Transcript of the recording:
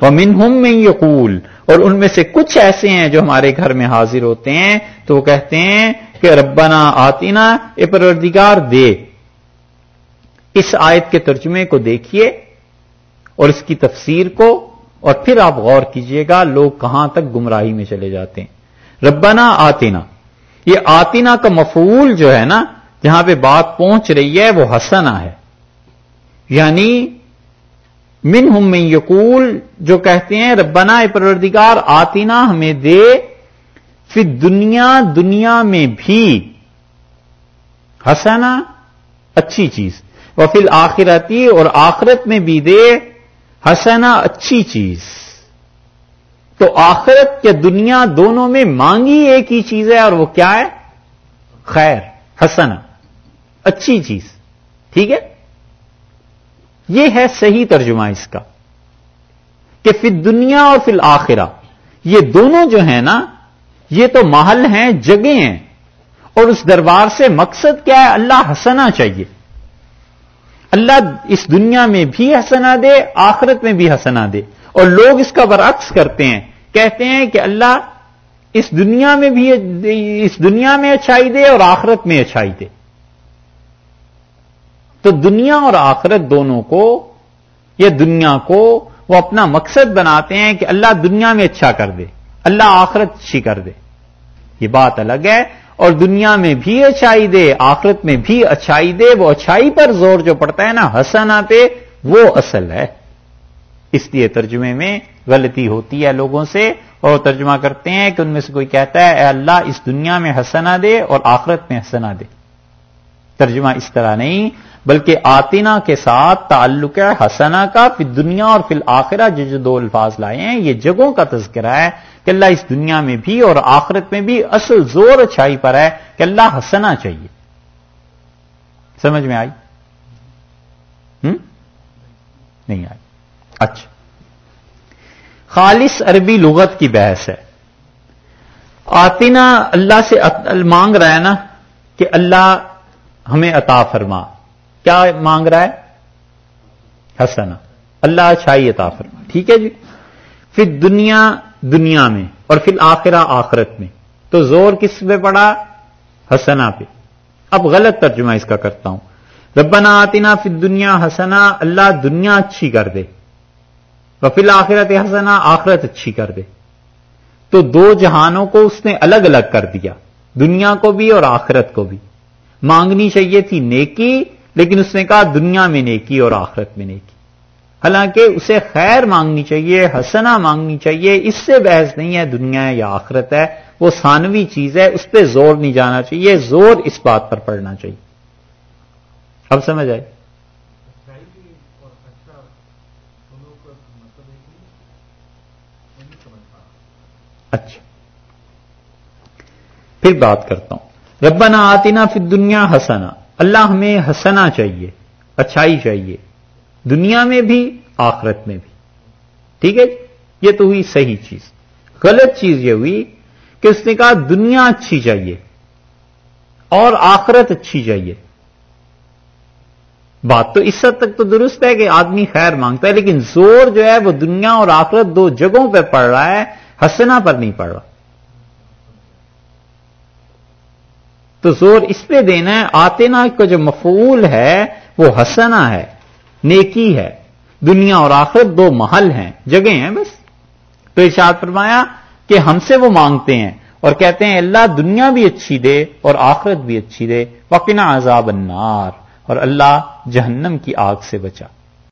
اور منہم میں یقول، اور ان میں سے کچھ ایسے ہیں جو ہمارے گھر میں حاضر ہوتے ہیں، تو وہ کہتے ہیں کہ ربنا آتینا اے پروردگار، دے۔ اس آیت کے ترجمے کو دیکھیے اور اس کی تفسیر کو، اور پھر آپ غور کیجیے گا لوگ کہاں تک گمراہی میں چلے جاتے ہیں۔ ربنا آتینا یہ آتینا کا مفعول جو ہے نا، جہاں پہ بات پہنچ رہی ہے، وہ حسنا ہے۔ یعنی من ہم میں یقول، جو کہتے ہیں، ربنا پروردگار آتینا ہمیں دے پھر دنیا دنیا میں بھی حسنا، اچھی چیز وہ پھر آخرتی اور آخرت میں بھی دے حسنا، اچھی چیز۔ تو آخرت یا دنیا دونوں میں مانگی ایک ہی چیز ہے، اور وہ کیا ہے؟ خیر، حسنا، اچھی چیز۔ ٹھیک ہے؟ یہ ہے صحیح ترجمہ اس کا کہ پھر دنیا اور پھر آخرہ یہ دونوں جو ہیں نا، یہ تو محل ہیں، جگہ ہیں۔ اور اس دربار سے مقصد کیا ہے؟ اللہ ہنسنا چاہیے۔ اللہ اس دنیا میں بھی ہنسنا دے، آخرت میں بھی ہنسنا دے۔ اور لوگ اس کا برعکس کرتے ہیں۔ کہتے ہیں کہ اللہ اس دنیا میں بھی اس دنیا میں اچھائی دے اور آخرت میں اچھائی دے۔ تو دنیا اور آخرت دونوں کو یا دنیا کو وہ اپنا مقصد بناتے ہیں کہ اللہ دنیا میں اچھا کر دے، اللہ آخرت اچھی کر دے۔ یہ بات الگ ہے اور دنیا میں بھی اچھائی دے، آخرت میں بھی اچھائی دے۔ وہ اچھائی پر زور جو پڑتا ہے نا ہسنا پہ وہ اصل ہے۔ اس لیے ترجمے میں غلطی ہوتی ہے لوگوں سے اور ترجمہ کرتے ہیں کہ ان میں سے کوئی کہتا ہے، اے اللہ اس دنیا میں ہسنا دے اور آخرت میں ہسنا دے۔ ترجمہ اس طرح نہیں، بلکہ آتینا کے ساتھ تعلق ہے حسنا کا پھر دنیا اور پھر آخرہ جو جو دو الفاظ لائے ہیں، یہ جگہوں کا تذکرہ ہے کہ اللہ اس دنیا میں بھی اور آخرت میں بھی اصل زور اچھائی پر ہے کہ اللہ ہنسنا چاہیے۔ سمجھ میں آئی؟ ہم؟ نہیں آئی۔ اچھا۔ خالص عربی لغت کی بحث ہے۔ آتینا اللہ سے مانگ رہا ہے نا کہ اللہ ہمیں عطا فرما۔ کیا مانگ رہا ہے؟ حسنا اللہ اچھائی عطا فرما۔ ٹھیک ہے جی؟ پھر دنیا دنیا میں اور پھر آخرہ، آخرت میں۔ تو زور کس پہ پڑا؟ حسنا پہ۔ اب غلط ترجمہ اس کا کرتا ہوں۔ ربنا آتنا پھر دنیا حسنا اللہ دنیا اچھی کر دے۔ اور پھر آخرت حسنا آخرت اچھی کر دے۔ تو دو جہانوں کو اس نے الگ الگ کر دیا۔ دنیا کو بھی اور آخرت کو بھی۔ مانگنی چاہیے تھی نیکی، لیکن اس نے کہا دنیا میں نیکی اور آخرت میں نیکی۔ حالانکہ اسے خیر مانگنی چاہیے حسنا مانگنی چاہیے، اس سے بحث نہیں ہے دنیا ہے یا آخرت ہے، وہ ثانوی چیز ہے، اس پہ زور نہیں جانا چاہیے، زور اس بات پر پڑنا چاہیے۔ اب سمجھ آئے اچھا۔ پھر بات کرتا ہوں۔ ربنا آتینا فی دنیا ہسنا اللہ ہمیں ہنسنا چاہیے، اچھائی چاہیے، دنیا میں بھی، آخرت میں بھی۔ ٹھیک ہے؟ یہ تو ہوئی صحیح چیز۔ غلط چیز یہ ہوئی کہ اس نے کہا دنیا اچھی چاہیے اور آخرت اچھی چاہیے۔ بات تو اس حد تک تو درست ہے کہ آدمی خیر مانگتا ہے، لیکن زور جو ہے وہ دنیا اور آخرت دو جگہوں پہ پڑ رہا ہے ہنسنا پر نہیں پڑ رہا۔ تو زور اس پہ دینا ہے آتے نا کا جو مفعول ہے، وہ ہسنا ہے، نیکی ہے۔ دنیا اور آخرت دو محل ہیں جگہ ہیں بس۔ تو ارشاد فرمایا کہ ہم سے وہ مانگتے ہیں اور کہتے ہیں، اللہ دنیا بھی اچھی دے اور آخرت بھی اچھی دے۔ وقنا عذاب النار اور اللہ جہنم کی آگ سے بچا۔